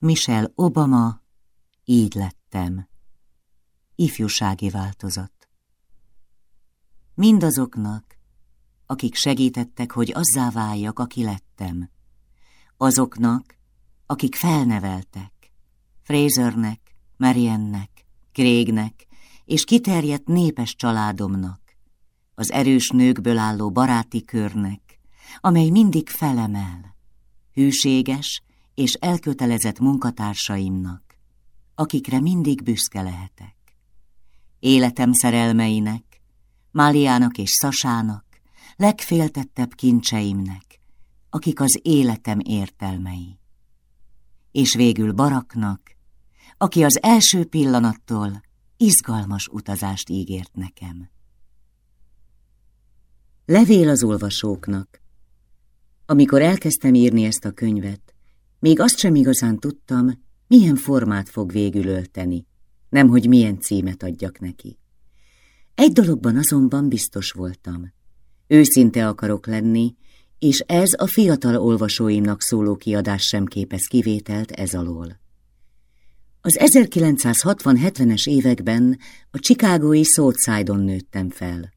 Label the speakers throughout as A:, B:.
A: Michelle Obama, így lettem. Ifjúsági változat. Mindazoknak, akik segítettek, hogy azzá váljak, aki lettem. Azoknak, akik felneveltek. Frasernek, Mariannek, Craignek és kiterjedt népes családomnak. Az erős nőkből álló baráti körnek, amely mindig felemel. Hűséges és elkötelezett munkatársaimnak, akikre mindig büszke lehetek. Életem szerelmeinek, Máliának és Szasának, legféltettebb kincseimnek, akik az életem értelmei. És végül Baraknak, aki az első pillanattól izgalmas utazást ígért nekem. Levél az olvasóknak. Amikor elkezdtem írni ezt a könyvet, még azt sem igazán tudtam, milyen formát fog végül ölteni, nemhogy milyen címet adjak neki. Egy dologban azonban biztos voltam. Őszinte akarok lenni, és ez a fiatal olvasóimnak szóló kiadás sem képez kivételt ez alól. Az 1960-70-es években a Chicagói Southside-on nőttem fel.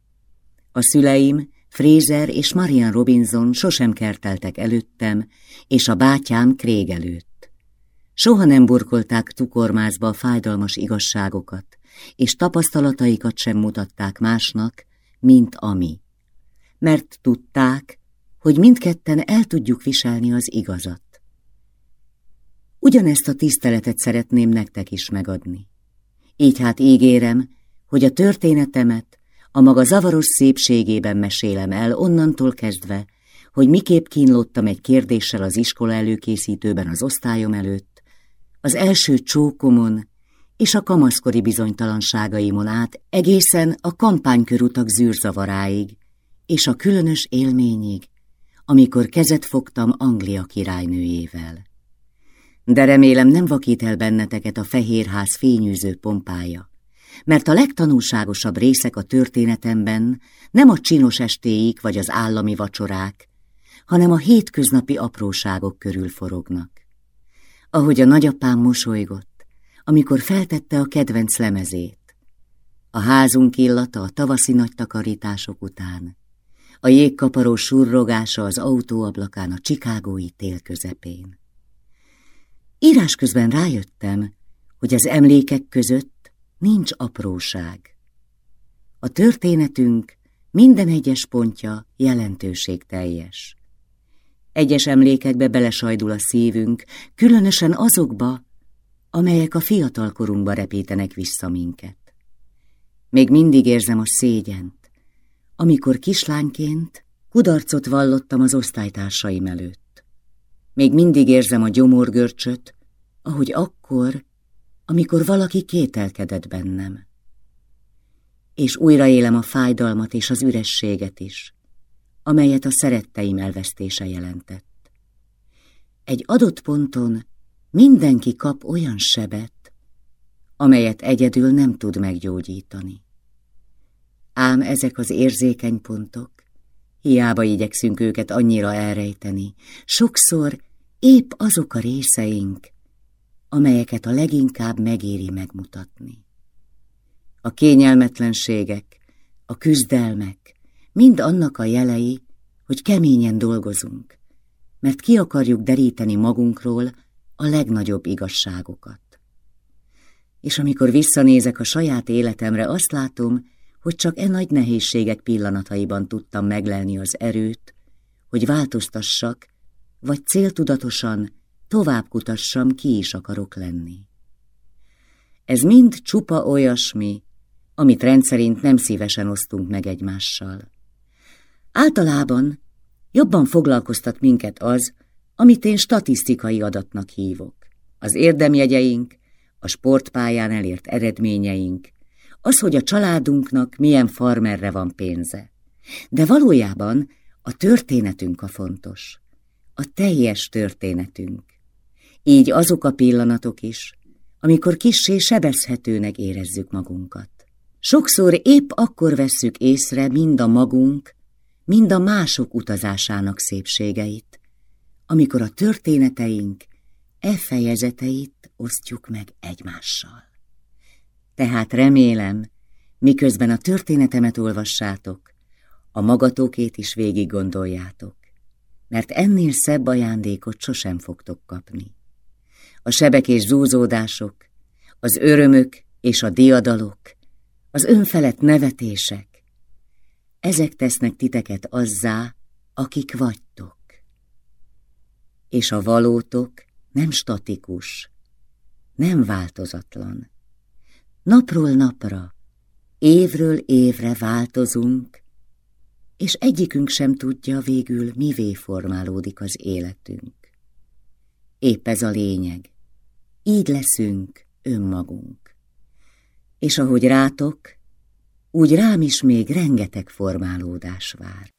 A: A szüleim, Fraser és Marian Robinson sosem kerteltek előttem, és a bátyám Craig előtt. Soha nem burkolták tukormázba a fájdalmas igazságokat, és tapasztalataikat sem mutatták másnak, mint ami. Mert tudták, hogy mindketten el tudjuk viselni az igazat. Ugyanezt a tiszteletet szeretném nektek is megadni. Így hát ígérem, hogy a történetemet a maga zavaros szépségében mesélem el onnantól kezdve, hogy miképp kínlottam egy kérdéssel az iskola előkészítőben az osztályom előtt, az első csókomon és a kamaszkori bizonytalanságaimon át egészen a kampánykörutak zűrzavaráig, és a különös élményig, amikor kezet fogtam Anglia királynőjével. De remélem nem vakít el benneteket a Fehérház fényűző pompája, mert a legtanulságosabb részek a történetemben nem a csinos estéik vagy az állami vacsorák, hanem a hétköznapi apróságok körül forognak. Ahogy a nagyapám mosolygott, amikor feltette a kedvenc lemezét, a házunk illata a tavaszi nagy takarítások után, a jégkaparó surrogása az autóablakán a csikágói tél közepén. Írás közben rájöttem, hogy az emlékek között nincs apróság. A történetünk minden egyes pontja jelentőségteljes. Egyes emlékekbe belesajdul a szívünk, különösen azokba, amelyek a fiatalkorunkba repítenek vissza minket. Még mindig érzem a szégyent, amikor kislányként kudarcot vallottam az osztálytársaim előtt. Még mindig érzem a gyomorgörcsöt, ahogy akkor, amikor valaki kételkedett bennem. És újra élem a fájdalmat és az ürességet is, amelyet a szeretteim elvesztése jelentett. Egy adott ponton mindenki kap olyan sebet, amelyet egyedül nem tud meggyógyítani. Ám ezek az érzékeny pontok, hiába igyekszünk őket annyira elrejteni, sokszor épp azok a részeink, amelyeket a leginkább megéri megmutatni. A kényelmetlenségek, a küzdelmek, mind annak a jelei, hogy keményen dolgozunk, mert ki akarjuk deríteni magunkról a legnagyobb igazságokat. És amikor visszanézek a saját életemre, azt látom, hogy csak e nagy nehézségek pillanataiban tudtam meglelni az erőt, hogy változtassak, vagy céltudatosan tovább kutassam, ki is akarok lenni. Ez mind csupa olyasmi, amit rendszerint nem szívesen osztunk meg egymással. Általában jobban foglalkoztat minket az, amit én statisztikai adatnak hívok. Az érdemjegyeink, a sportpályán elért eredményeink, az, hogy a családunknak milyen farmerre van pénze. De valójában a történetünk a fontos. A teljes történetünk. Így azok a pillanatok is, amikor kissé sebezhetőnek érezzük magunkat. Sokszor épp akkor vesszük észre mind a magunk, mind a mások utazásának szépségeit, amikor a történeteink e fejezeteit osztjuk meg egymással. Tehát remélem, miközben a történetemet olvassátok, a magatokét is végig gondoljátok, mert ennél szebb ajándékot sosem fogtok kapni. A sebek és zúzódások, az örömök és a diadalok, az önfelett nevetések, ezek tesznek titeket azzá, akik vagytok. És a valótok nem statikus, nem változatlan. Napról napra, évről évre változunk, és egyikünk sem tudja végül, mivé formálódik az életünk. Épp ez a lényeg. Így leszünk önmagunk. És ahogy rátok, úgy rám is még rengeteg formálódás vár.